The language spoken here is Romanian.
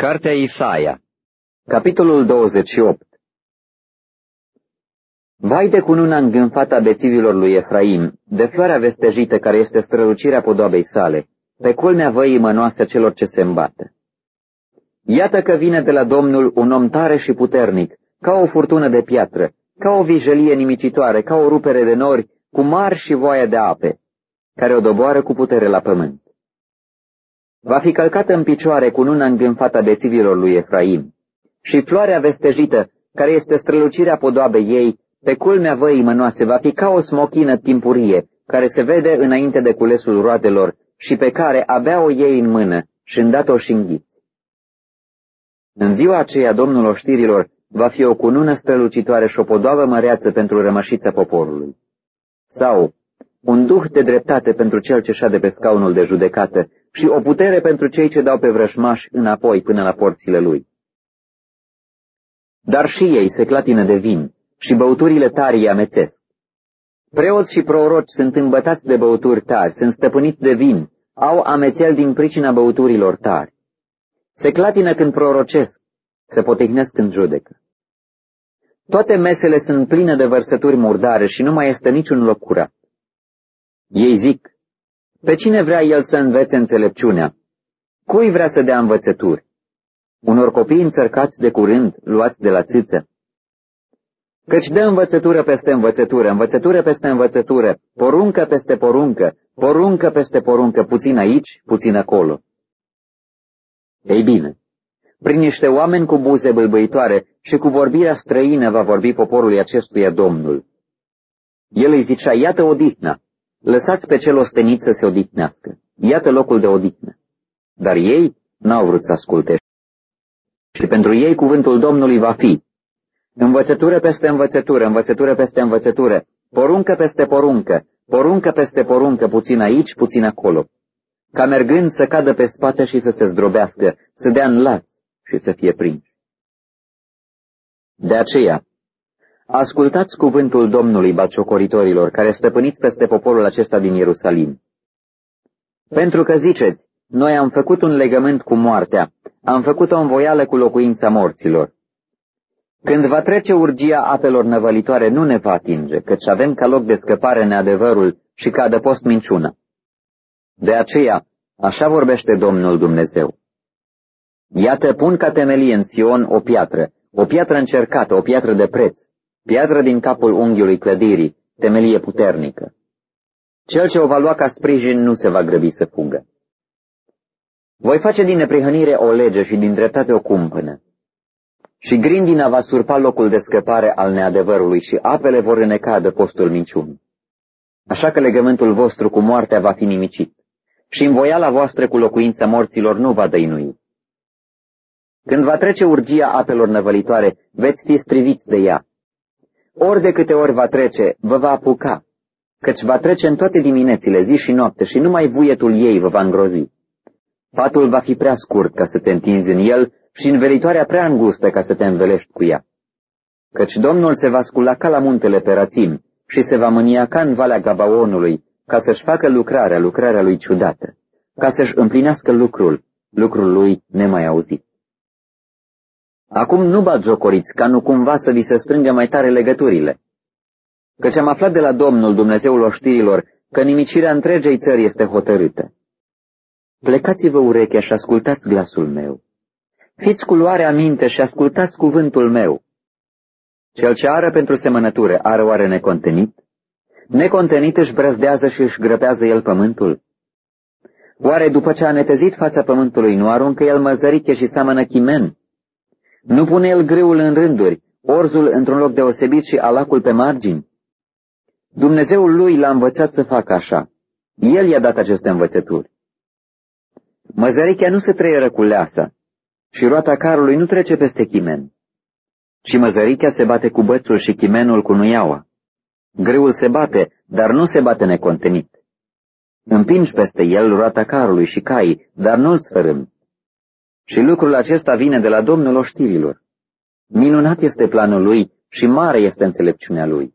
Cartea Isaia Capitolul 28 Vai de cununa îngânfată a bețivilor lui Efraim, de floarea vestejită care este strălucirea podoabei sale, pe culmea văii mănoase celor ce se îmbată. Iată că vine de la Domnul un om tare și puternic, ca o furtună de piatră, ca o vijelie nimicitoare, ca o rupere de nori, cu mari și voie de ape, care o doboară cu putere la pământ. Va fi călcată în picioare cu nuna îngânfată a bețivilor lui Efraim și floarea vestejită, care este strălucirea podoabei ei, pe culmea văii mănoase, va fi ca o smochină timpurie, care se vede înainte de culesul roadelor și pe care abia o iei în mână și îndată o și înghiți. În ziua aceea, Domnul oștirilor va fi o cunună strălucitoare și o podoabă măreață pentru rămășița poporului. Sau, un duh de dreptate pentru cel ce șade pe scaunul de judecată și o putere pentru cei ce dau pe vrășmași înapoi până la porțile lui. Dar și ei se clatină de vin și băuturile tari îi amețesc. Preoți și proroci sunt îmbătați de băuturi tari, sunt stăpâniți de vin, au amețel din pricina băuturilor tari. Se clatină când prorocesc, se potignesc când judecă. Toate mesele sunt pline de vărsături murdare și nu mai este niciun loc curat. Ei zic, pe cine vrea el să învețe înțelepciunea? Cui vrea să dea învățături? Unor copii înțărcați de curând, luați de la țâță. Căci dă învățătură peste învățătură, învățătură peste învățătură, poruncă peste poruncă, poruncă peste poruncă, puțin aici, puțin acolo. Ei bine, prin niște oameni cu buze bâlbâitoare și cu vorbirea străină va vorbi poporului acestuia Domnul. El îi zicea, iată odihna, Lăsați pe cel ostenit să se odihnească. Iată locul de odihnă. Dar ei n-au vrut să asculte. Și pentru ei cuvântul Domnului va fi învățătură peste învățătură, învățătură peste învățătură, poruncă peste poruncă, poruncă peste poruncă, puțin aici, puțin acolo, ca mergând să cadă pe spate și să se zdrobească, să dea în laț și să fie prins. De aceea, Ascultați cuvântul Domnului baciocoritorilor, care stăpâniți peste poporul acesta din Ierusalim. Pentru că ziceți, noi am făcut un legământ cu moartea, am făcut o învoială cu locuința morților. Când va trece urgia apelor năvălitoare, nu ne va atinge, căci avem ca loc de scăpare neadevărul și ca adăpost minciună. De aceea, așa vorbește Domnul Dumnezeu. Iată, pun ca temelie în Sion o piatră, o piatră încercată, o piatră de preț, piatră din capul unghiului clădirii, temelie puternică. Cel ce o va lua ca sprijin nu se va grăbi să fugă. Voi face din neprihănire o lege și din dreptate o cumpănă. Și grindina va surpa locul de scăpare al neadevărului și apele vor îneca de postul minciunii. Așa că legământul vostru cu moartea va fi nimicit și învoiala voastră cu locuința morților nu va dăinui. Când va trece urgia apelor năvălitoare, veți fi striviți de ea ori de câte ori va trece, vă va apuca, căci va trece în toate diminețile, zi și noapte, și numai vuietul ei vă va îngrozi. Patul va fi prea scurt ca să te întinzi în el și învelitoarea prea îngustă ca să te învelești cu ea. Căci Domnul se va scula ca la muntele Perațim și se va mânia ca în Valea Gabaonului, ca să-și facă lucrarea, lucrarea lui ciudată, ca să-și împlinească lucrul, lucrul lui nemai auzit. Acum nu jocoriți, ca nu cumva să vi se strângă mai tare legăturile. Căci am aflat de la Domnul, Dumnezeul oștirilor, că nimicirea întregei țări este hotărâtă. Plecați-vă urechea și ascultați glasul meu. Fiți cu luare aminte și ascultați cuvântul meu. Cel ce are pentru semănătură are oare necontenit? Necontenit își brăzdează și își grăpează el pământul? Oare după ce a netezit fața pământului nu aruncă el măzăriche și seamănă chimen? Nu pune el greul în rânduri, orzul într-un loc deosebit și alacul pe margini? Dumnezeul lui l-a învățat să facă așa. El i-a dat aceste învățături. Măzărichea nu se trăieră cu leasa și roata carului nu trece peste chimen, ci măzărichea se bate cu bățul și chimenul cu nuiaua. Greul se bate, dar nu se bate necontenit. Împingi peste el roata carului și caii, dar nu-l sfărâm. Și lucrul acesta vine de la Domnul oștirilor. Minunat este planul lui și mare este înțelepciunea lui.